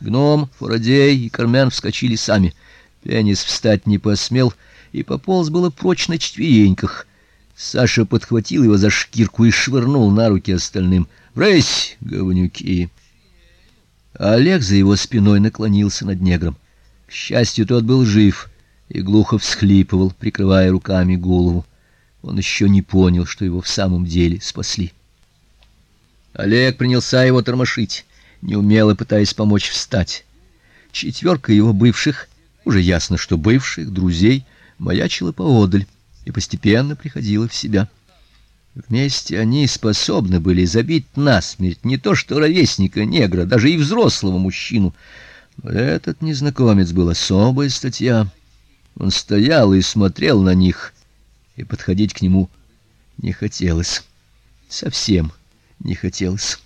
Гном, Фарадей и Кармен вскочили сами. Пенис встать не посмел и пополз было прочь на четвереньках. Саша подхватил его за шкирку и швырнул на руки остальным. "Брысь, говнюки!" Олег за его спиной наклонился над негром. К счастью, тот был жив и глухо всхлипывал, прикрывая руками голову. Он еще не понял, что его в самом деле спасли. Олег принялся его тормошить, неумело пытаясь помочь встать. Четверка его бывших, уже ясно, что бывших друзей, маячила поодаль и постепенно приходила в себя. Вместе они способны были забить насмерть не то что ровесника негра, даже и взрослого мужчину. Но этот незнакомец был особая статья. Он стоял и смотрел на них, и подходить к нему не хотелось. Совсем не хотелось.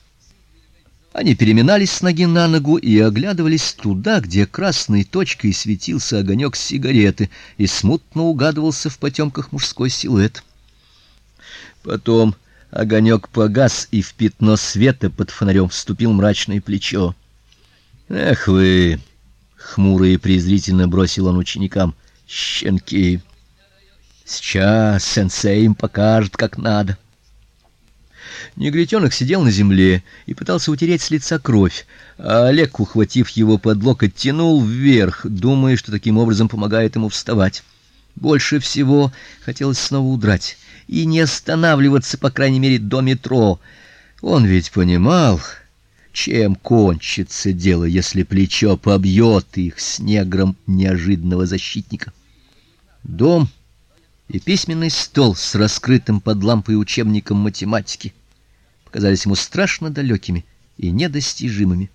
Они переминались с ноги на ногу и оглядывались туда, где красной точкой светился огонек сигареты, и смутно угадывался в потемках мужской силуэт. Потом огонек погас, и в пятно света под фонарем вступил мрачное плечо. Эх вы, хмуро и презрительно бросил он ученикам. Щенки. Сейчас сенсей им покажет, как надо. Негритенок сидел на земле и пытался утереть с лица кровь, а Олег, ухватив его под локоть, тянул вверх, думая, что таким образом помогает ему вставать. Больше всего хотелось снова удрать и не останавливаться, по крайней мере, до метро. Он ведь понимал, чем кончится дело, если плечо побьет их с негром неожиданного защитника. Дом и письменный стол с раскрытым под лампой учебником математики показались ему страшно далекими и недостижимыми.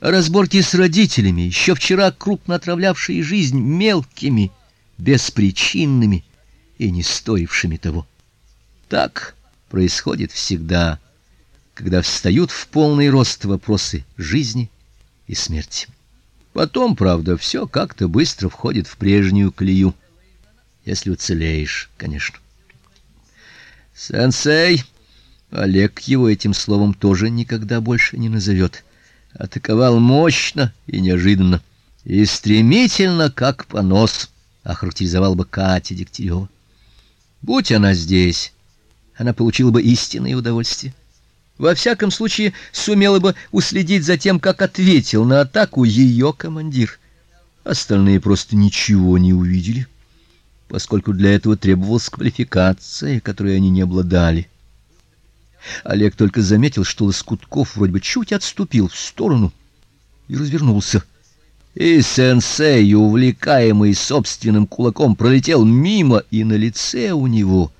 А разборки с родителями, еще вчера крупно отравлявшие жизнь, мелкими, беспричинными и не стоившими того. Так происходит всегда, когда встают в полный рост вопросы жизни и смерти. Потом, правда, все как-то быстро входит в прежнюю колею, если уцелеешь, конечно. Сенсей Олег его этим словом тоже никогда больше не назовет. Атаковал мощно и неожиданно, и стремительно, как понос, охарактеризовал бы Катя Дегтярева. Будь она здесь, она получила бы истинное удовольствие. Во всяком случае, сумела бы уследить за тем, как ответил на атаку ее командир. Остальные просто ничего не увидели, поскольку для этого требовалась квалификация, которой они не обладали. Олег только заметил, что Лоскутков вроде бы чуть отступил в сторону и развернулся. И сенсей, увлекаемый собственным кулаком, пролетел мимо, и на лице у него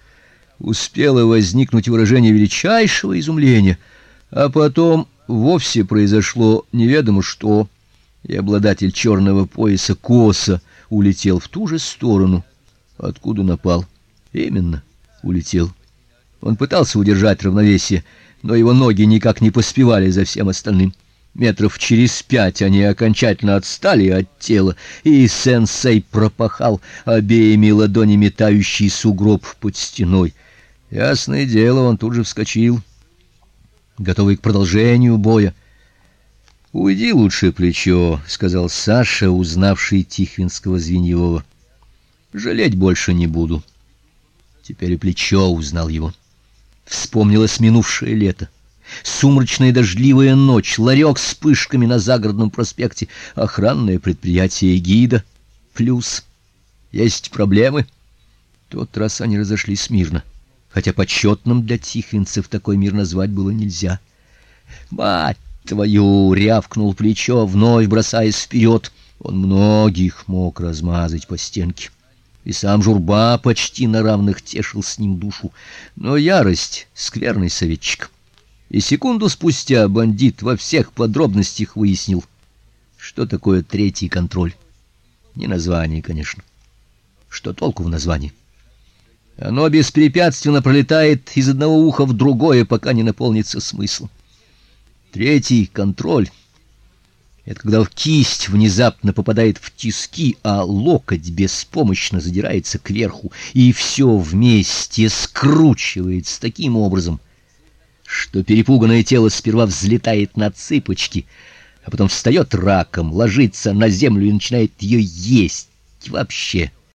успело возникнуть выражение величайшего изумления, а потом вовсе произошло неведомо что, и обладатель черного пояса коса улетел в ту же сторону, откуда напал. Именно, улетел. Он пытался удержать равновесие, но его ноги никак не поспевали за всем остальным. Метров через пять они окончательно отстали от тела, и сенсей пропахал обеими ладонями тающий сугроб под стеной. Ясное дело, он тут же вскочил, готовый к продолжению боя. Уйди лучше плечо, сказал Саша, узнавший Тихвинского Звеньевого. Жалеть больше не буду. Теперь и плечо узнал его. Вспомнилось минувшее лето. Сумрачная дождливая ночь, ларек с пышками на загородном проспекте, охранное предприятие гида. Плюс есть проблемы. Тот раз они разошлись мирно, хотя почетным для тихвинцев такой мир назвать было нельзя. Мать твою, рявкнул плечо, вновь бросаясь вперед. Он многих мог размазать по стенке и сам Журба почти на равных тешил с ним душу. Но ярость скверный советчик. И секунду спустя бандит во всех подробностях выяснил, что такое третий контроль. Не название, конечно. Что толку в названии? Оно беспрепятственно пролетает из одного уха в другое, пока не наполнится смыслом. Третий контроль это когда кисть внезапно попадает в тиски, а локоть беспомощно задирается кверху, и все вместе скручивается таким образом, что перепуганное тело сперва взлетает на цыпочки, а потом встает раком, ложится на землю и начинает ее есть. Вообще